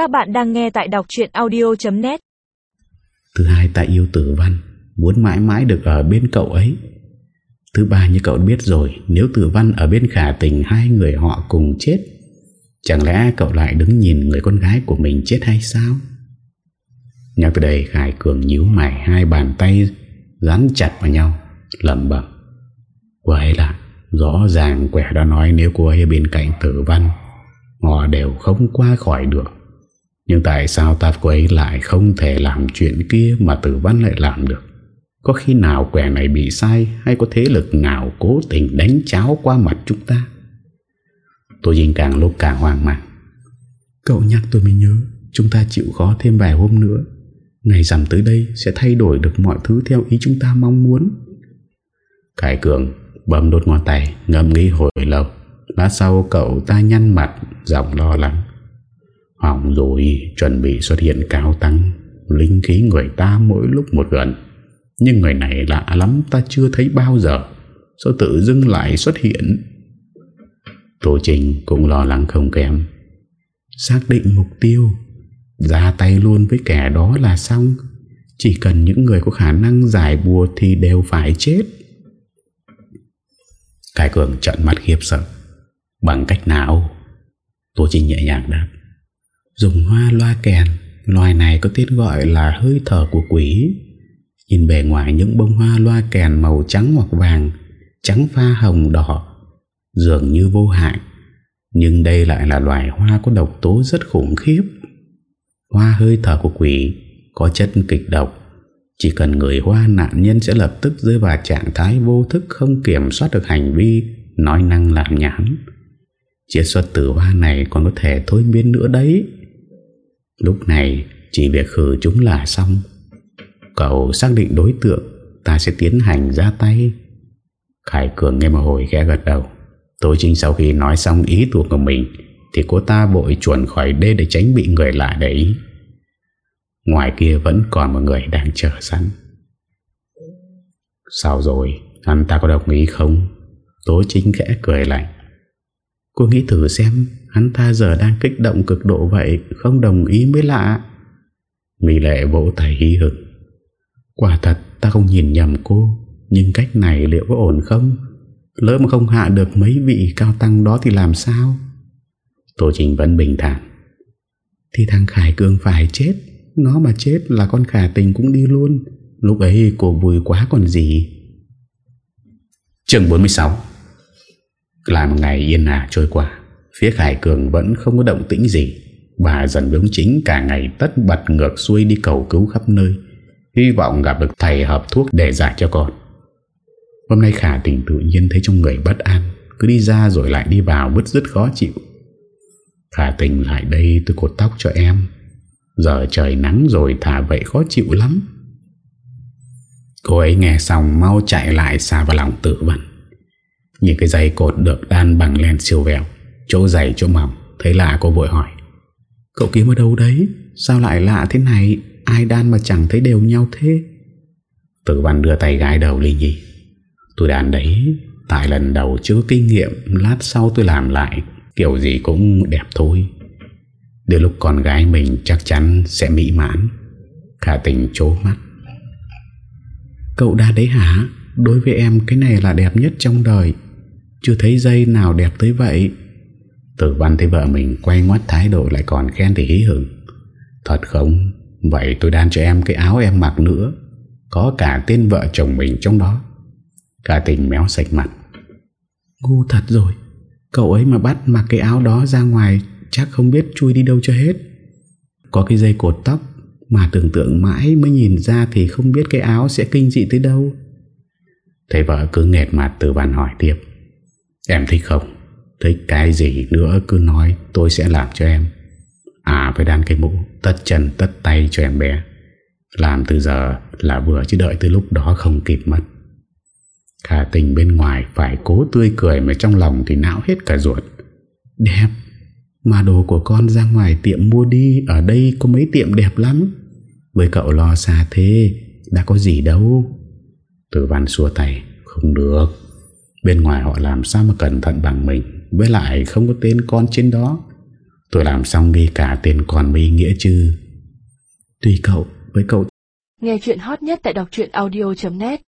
Các bạn đang nghe tại đọc chuyện audio.net Thứ hai, ta yêu tử văn, Muốn mãi mãi được ở bên cậu ấy. Thứ ba, như cậu biết rồi, Nếu tử văn ở bên khả tình, Hai người họ cùng chết, Chẳng lẽ cậu lại đứng nhìn người con gái của mình chết hay sao? Nhắc từ đây, Khải Cường nhíu mày, Hai bàn tay dán chặt vào nhau, lẩm bẩm. Cô ấy là, Rõ ràng quẻ đã nói, nếu cô ấy bên cạnh tử văn, Họ đều không qua khỏi được. Nhưng tại sao ta cô ấy lại không thể làm chuyện kia Mà tử văn lại làm được? Có khi nào quẻ này bị sai Hay có thế lực nào cố tình đánh cháo qua mặt chúng ta? Tôi nhìn càng lúc càng hoang mang. Cậu nhắc tôi mới nhớ, Chúng ta chịu khó thêm vài hôm nữa. Ngày rằm tới đây sẽ thay đổi được mọi thứ theo ý chúng ta mong muốn. Khải Cường bấm đốt ngón tay ngâm nghĩ hồi lâu. Lát sau cậu ta nhăn mặt, Giọng lo lắng. Hỏng rồi, chuẩn bị xuất hiện cao tăng. Linh khí người ta mỗi lúc một gần. Nhưng người này lạ lắm, Ta chưa thấy bao giờ. Sao tự dưng lại xuất hiện? Tô Trình cũng lo lắng không kém. Xác định mục tiêu. Ra tay luôn với kẻ đó là xong. Chỉ cần những người có khả năng giải bùa Thì đều phải chết. Cái cường trận mắt khiếp sợ. Bằng cách nào? Tô Trình nhẹ nhàng đáp. Dùng hoa loa kèn, Loài này có tên gọi là hơi thở của quỷ. Nhìn bề ngoài những bông hoa loa kèn màu trắng hoặc vàng, Trắng pha hồng đỏ, Dường như vô hại. Nhưng đây lại là loài hoa có độc tố rất khủng khiếp. Hoa hơi thở của quỷ Có chất kịch độc. Chỉ cần người hoa nạn nhân sẽ lập tức rơi vào trạng thái vô thức Không kiểm soát được hành vi, Nói năng làm nhảm Chiết xuất từ hoa này còn có thể thôi miên nữa đấy. Lúc này chỉ việc khử chúng là xong. Cậu xác định đối tượng, Ta sẽ tiến hành ra tay. Khải Cường nghe một hồi ghé gật đầu. Tối chính sau khi nói xong ý tưởng của mình, Thì cô ta vội chuẩn khỏi đê để tránh bị người lạ để ý. Ngoài kia vẫn còn một người đang chờ sẵn. Sao rồi? Anh ta có đồng ý không? Tố chính khẽ cười lạnh. Cô nghĩ thử xem, Hắn ta giờ đang kích động cực độ vậy, Không đồng ý mới lạ. Mỹ lệ vỗ tay hí hực Quả thật, ta không nhìn nhầm cô, Nhưng cách này liệu có ổn không? Lỡ mà không hạ được mấy vị cao tăng đó Thì làm sao? Tô Trình vẫn bình thản. Thì thằng Khải Cường phải chết, Nó mà chết là con khả tình cũng đi luôn. Lúc ấy cô vui quá còn gì. Trường 46 làm một ngày yên ả trôi qua, Phía Khải Cường vẫn không có động tĩnh gì. Bà dần bướng chính cả ngày tất bật ngược xuôi đi cầu cứu khắp nơi, Hy vọng gặp được thầy hợp thuốc để giải cho con. Hôm nay Khả tình tự nhiên thấy trong người bất an, Cứ đi ra rồi lại đi vào bứt rất khó chịu. Khả tình lại đây tôi cột tóc cho em. Giờ trời nắng rồi thả vậy khó chịu lắm. Cô ấy nghe xong mau chạy lại xa vào lòng tự vấn những cái dây cột được đan bằng len siêu vẹo Chỗ dày chỗ mỏng Thấy lạ cô vội hỏi. Cậu kiếm ở đâu đấy? Sao lại lạ thế này? Ai đan mà chẳng thấy đều nhau thế? Tử văn đưa tay gái đầu Linh Nhi. Tôi đàn đấy Tại lần đầu chưa kinh nghiệm Lát sau tôi làm lại Kiểu gì cũng đẹp thôi. Đến lúc con gái mình chắc chắn sẽ mỹ mãn Khả tình chố mắt. Cậu đa đấy hả? Đối với em cái này là đẹp nhất trong đời chưa thấy dây nào đẹp tới vậy. Tử văn thấy vợ mình quay ngoắt thái độ lại còn khen thì hí hửng. Thật không? Vậy tôi đan cho em cái áo em mặc nữa. Có cả tên vợ chồng mình trong đó. Cả tình méo sạch mặt. Ngu thật rồi. Cậu ấy mà bắt mặc cái áo đó ra ngoài, Chắc không biết chui đi đâu cho hết. Có cái dây cột tóc Mà tưởng tượng mãi mới nhìn ra Thì không biết cái áo sẽ kinh dị tới đâu. Thầy vợ cứ nghẹt mặt từ bàn hỏi tiếp. Em thích không? Thích cái gì nữa cứ nói, Tôi sẽ làm cho em. À phải đan cái mũ, Tất chân, tất tay cho em bé. Làm từ giờ là vừa, chứ đợi từ lúc đó không kịp mất. Khả tình bên ngoài phải cố tươi cười Mà trong lòng thì não hết cả ruột. Đẹp, Mà đồ của con ra ngoài tiệm mua đi, Ở đây có mấy tiệm đẹp lắm. Với cậu lo xa thế, Đã có gì đâu. Tử văn xua tay, Không được. Bên ngoài họ làm sao mà cẩn thận bằng mình, Với lại không có tên con trên đó. Tôi làm xong ghi cả tiền còn mới nghĩa chứ. Tùy cậu, Với cậu. Nghe chuyện hot nhất tại đọc audio.net